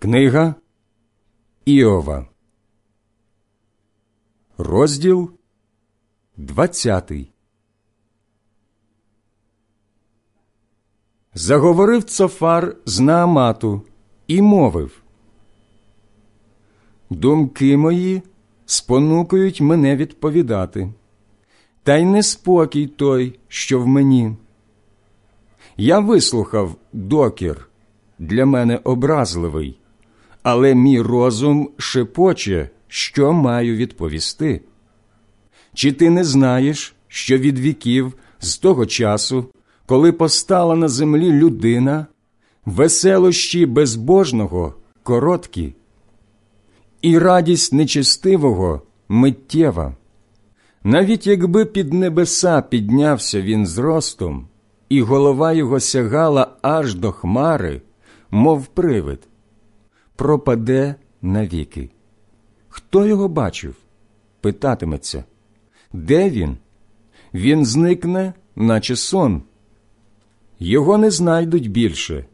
Книга Іова, розділ двадцятий. Заговорив Цофар з Наамату і мовив Думки мої спонукують мене відповідати, та й неспокій той, що в мені. Я вислухав докір, для мене образливий але мій розум шепоче, що маю відповісти. Чи ти не знаєш, що від віків з того часу, коли постала на землі людина, веселощі безбожного короткі, і радість нечестивого миттєва? Навіть якби під небеса піднявся він зростом, і голова його сягала аж до хмари, мов привид, пропаде навіки. Хто його бачив? Питатиметься. Де він? Він зникне, наче сон. Його не знайдуть більше.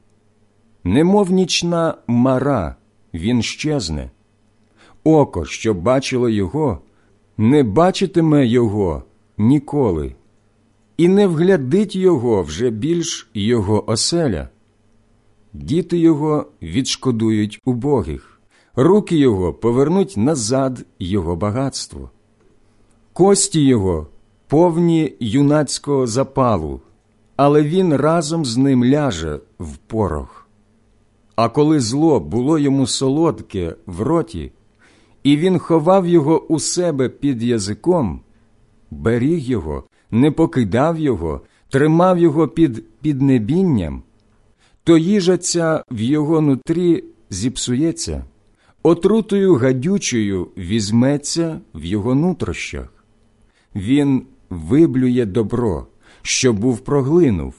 Немов нічна мара, він щезне. Око, що бачило його, не бачитиме його ніколи, і не вглядить його вже більш його оселя діти його відшкодують убогих, руки його повернуть назад його багатство, кості його повні юнацького запалу, але він разом з ним ляже в порох. А коли зло було йому солодке в роті, і він ховав його у себе під язиком, беріг його, не покидав його, тримав його під піднебінням, то їжа ця в його нутрі зіпсується, отрутою гадючою візьметься в його нутрощах. Він виблює добро, що був проглинув,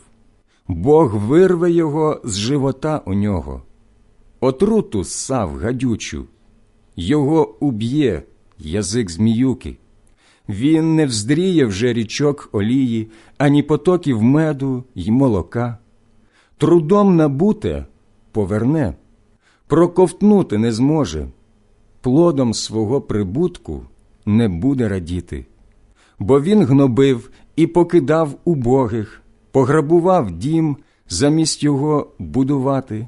Бог вирве його з живота у нього, отруту ссав гадючу, його уб'є язик зміюки. Він не вздріє вже річок олії, ані потоків меду й молока трудом набуте поверне, проковтнути не зможе, плодом свого прибутку не буде радіти, бо він гнобив і покидав убогих, пограбував дім, замість його будувати,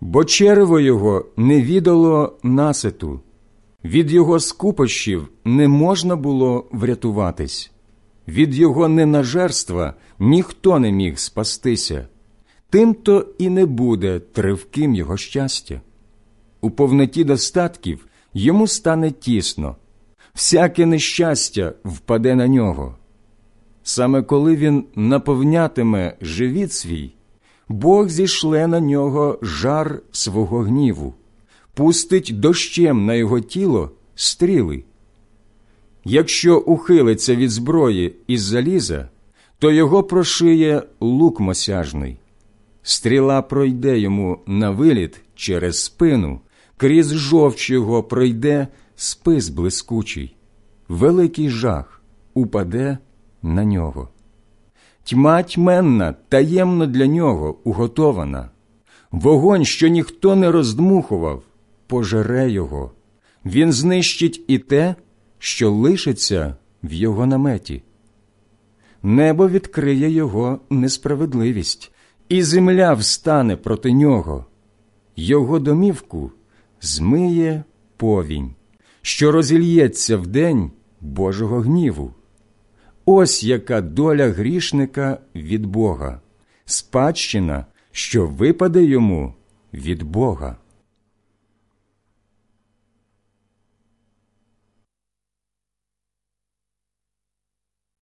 бо черево його не відало наситу, від його скупощів не можна було врятуватись, від його ненажерства ніхто не міг спастися тим то і не буде тривким його щастя. У повноті достатків йому стане тісно, всяке нещастя впаде на нього. Саме коли він наповнятиме живіт свій, Бог зішле на нього жар свого гніву, пустить дощем на його тіло стріли. Якщо ухилиться від зброї із заліза, то його прошиє лук мосяжний стріла пройде йому на виліт через спину, крізь жовч його пройде спис блискучий, великий жах упаде на нього. Тьма тьменна таємно для нього уготована, вогонь, що ніхто не роздмухував, пожере його, він знищить і те, що лишиться в його наметі. Небо відкриє його несправедливість, і земля встане проти нього, його домівку змиє повінь, що розільється в день Божого гніву. Ось яка доля грішника від Бога, спадщина, що випаде йому від Бога.